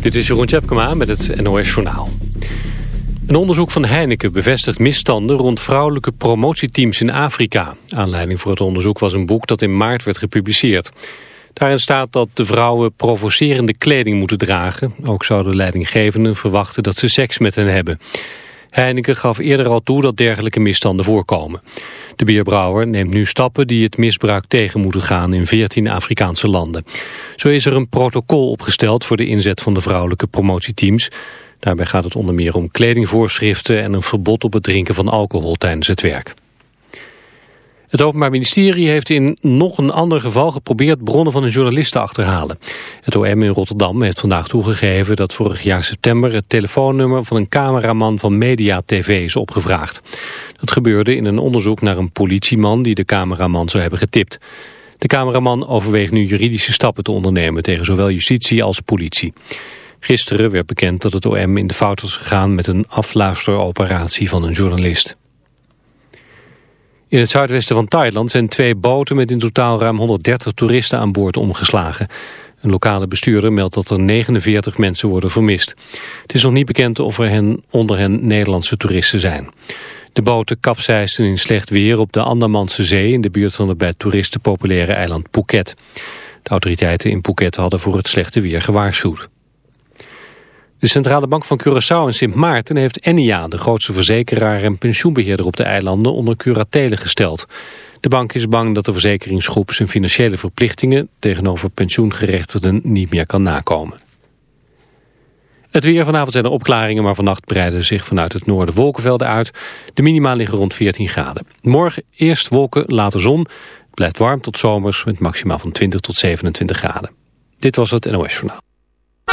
Dit is Jeroen Tjepkema met het NOS Journaal. Een onderzoek van Heineken bevestigt misstanden rond vrouwelijke promotieteams in Afrika. Aanleiding voor het onderzoek was een boek dat in maart werd gepubliceerd. Daarin staat dat de vrouwen provocerende kleding moeten dragen. Ook zouden leidinggevenden verwachten dat ze seks met hen hebben. Heineken gaf eerder al toe dat dergelijke misstanden voorkomen. De bierbrouwer neemt nu stappen die het misbruik tegen moeten gaan in 14 Afrikaanse landen. Zo is er een protocol opgesteld voor de inzet van de vrouwelijke promotieteams. Daarbij gaat het onder meer om kledingvoorschriften en een verbod op het drinken van alcohol tijdens het werk. Het Openbaar Ministerie heeft in nog een ander geval geprobeerd bronnen van een journalist te achterhalen. Het OM in Rotterdam heeft vandaag toegegeven dat vorig jaar september het telefoonnummer van een cameraman van Media TV is opgevraagd. Dat gebeurde in een onderzoek naar een politieman die de cameraman zou hebben getipt. De cameraman overweegt nu juridische stappen te ondernemen tegen zowel justitie als politie. Gisteren werd bekend dat het OM in de fout was gegaan met een afluisteroperatie van een journalist. In het zuidwesten van Thailand zijn twee boten met in totaal ruim 130 toeristen aan boord omgeslagen. Een lokale bestuurder meldt dat er 49 mensen worden vermist. Het is nog niet bekend of er hen, onder hen Nederlandse toeristen zijn. De boten kapseisten in slecht weer op de Andamanse Zee... in de buurt van het bij toeristen populaire eiland Phuket. De autoriteiten in Phuket hadden voor het slechte weer gewaarschuwd. De Centrale Bank van Curaçao en Sint Maarten heeft Enia, de grootste verzekeraar en pensioenbeheerder op de eilanden, onder curatele gesteld. De bank is bang dat de verzekeringsgroep zijn financiële verplichtingen tegenover pensioengerechtigden niet meer kan nakomen. Het weer vanavond zijn er opklaringen, maar vannacht breiden zich vanuit het noorden wolkenvelden uit. De minima liggen rond 14 graden. Morgen eerst wolken, later zon. Het blijft warm tot zomers met maximaal van 20 tot 27 graden. Dit was het NOS Journaal.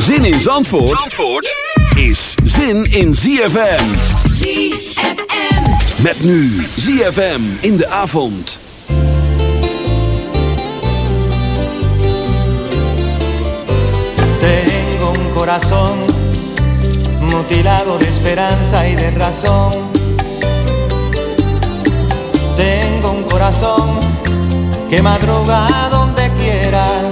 Zin in Zandvoort, Zandvoort is zin in ZFM. ZFM. Met nu ZFM in de avond. Tengo un corazón mutilado de esperanza y de razón. Tengo un corazón que madruga donde quiera.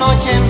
noche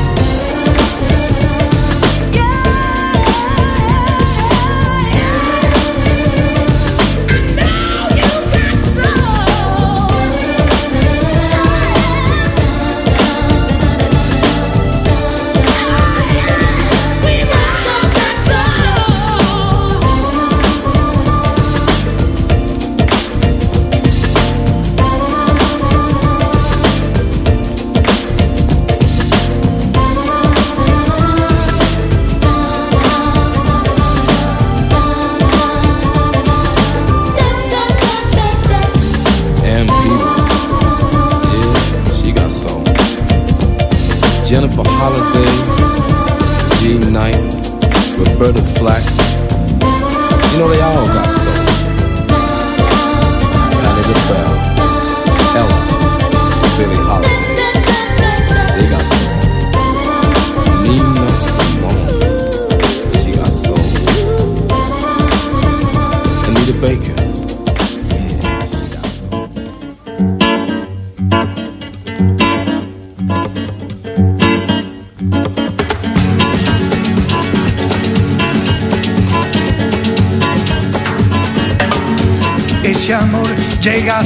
Roberta Flack.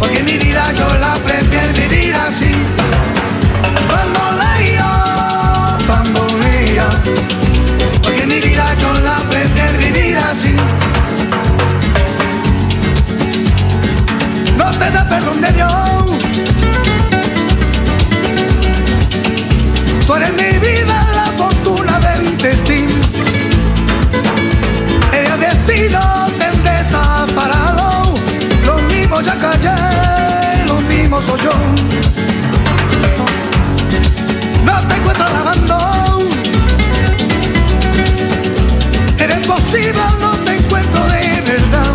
porque mi vida yo la prefiero vivir así. Bamboleo, bambolea, porque mi vida yo la prefiero vivir así. no te da perdón de Dios. Mismo soy yo. No te encuentro lavando. Eres posible, no te encuentro de verdad.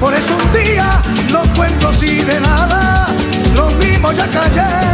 Por eso un día no cuento así de nada. Lo mismo ya callé,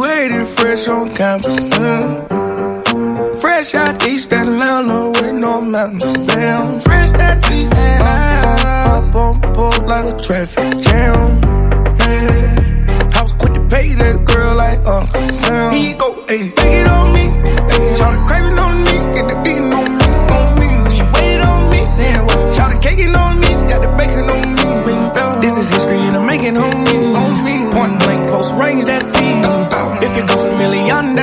fresh on campus. Mm. Fresh out East Atlanta with no mountains. Damn, fresh out East Atlanta. Up on board like a traffic jam. Yeah. I was quick to pay that girl like Uncle Sam. He go, ayy, take it on me. Ayy, shout the craving on me, get the beating on me, on me. She waited on me, then what? Shout the caking on me, got the bacon on me. This is history and I'm making me, on me. Point blank, close range, that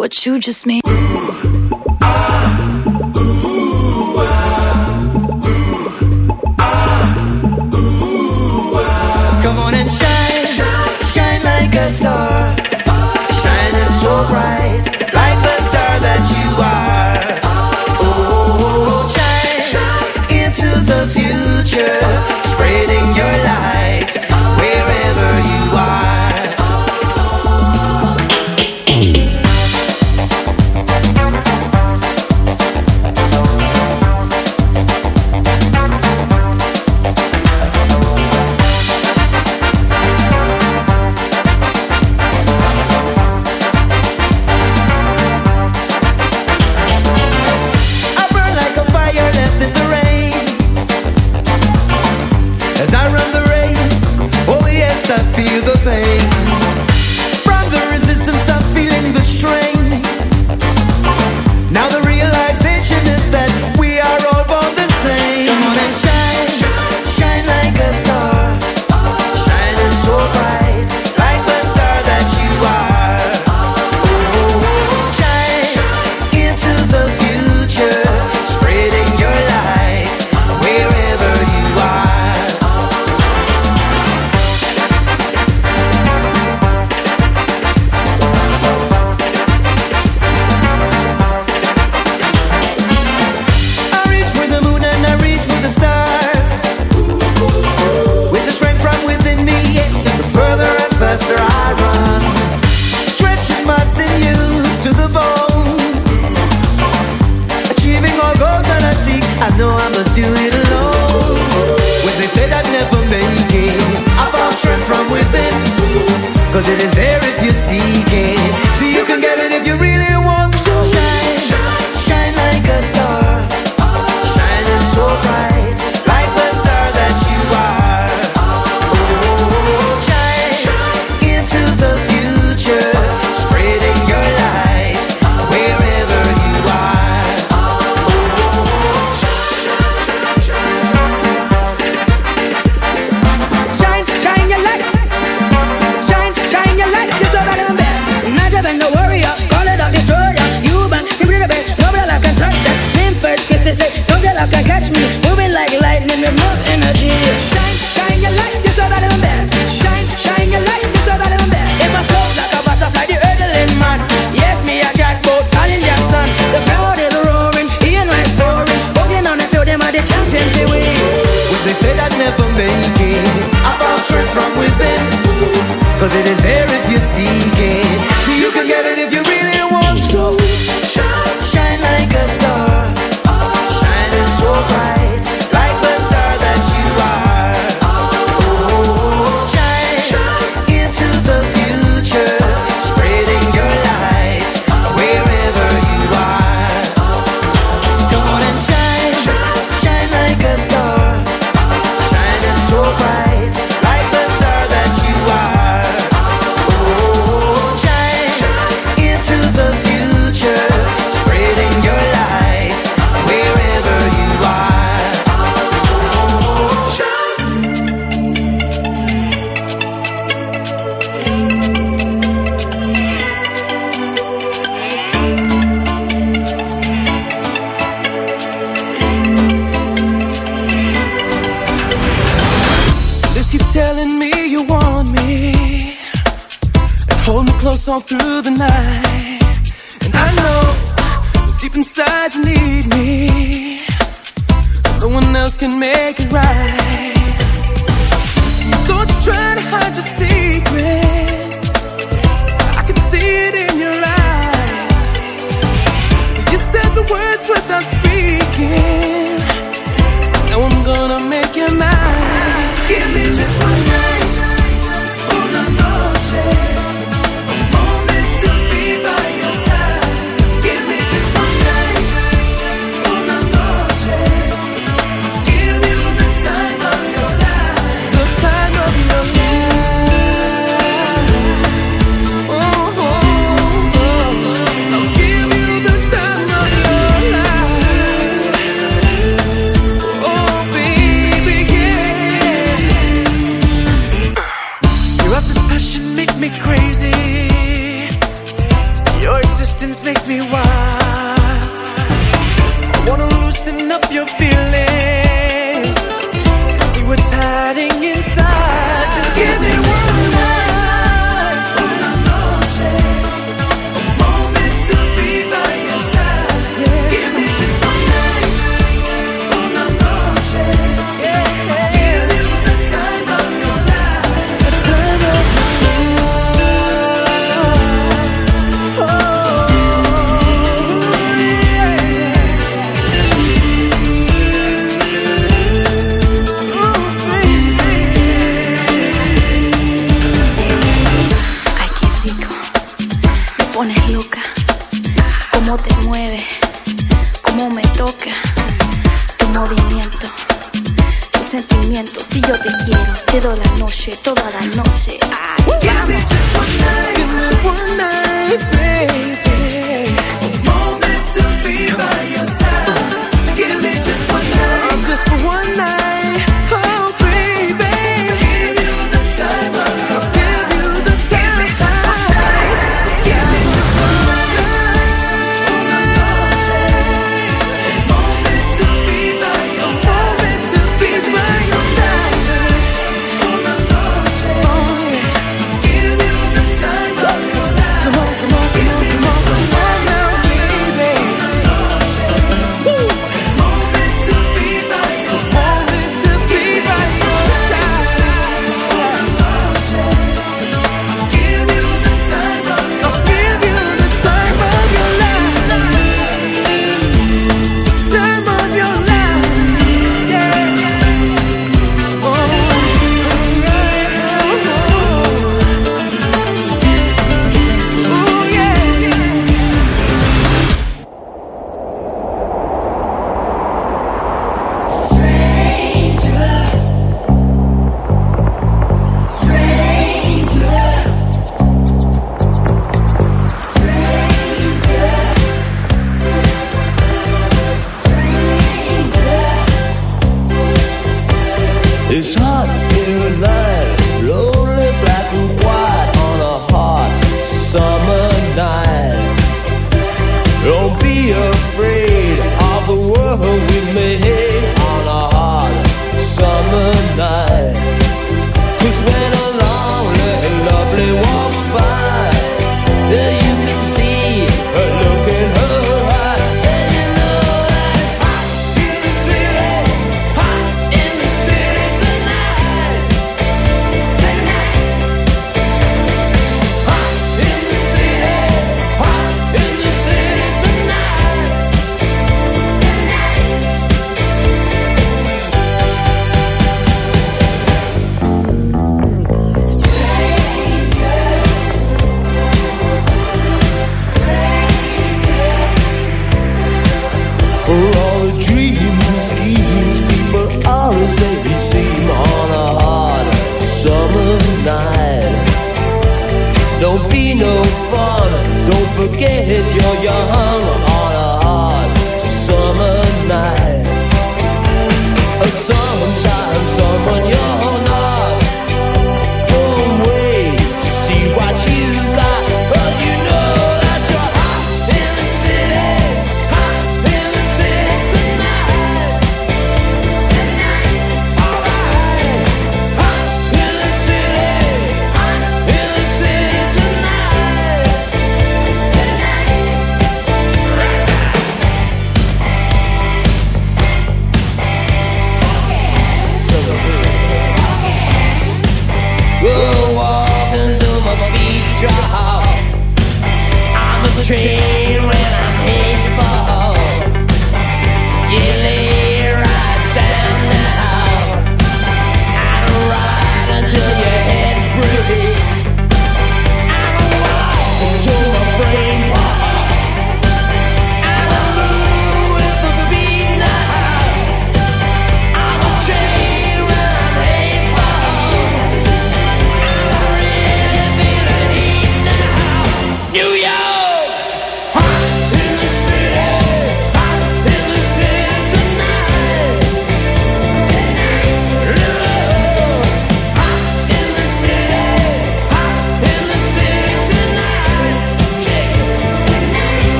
what you just made. Come on and shine, shine like a star.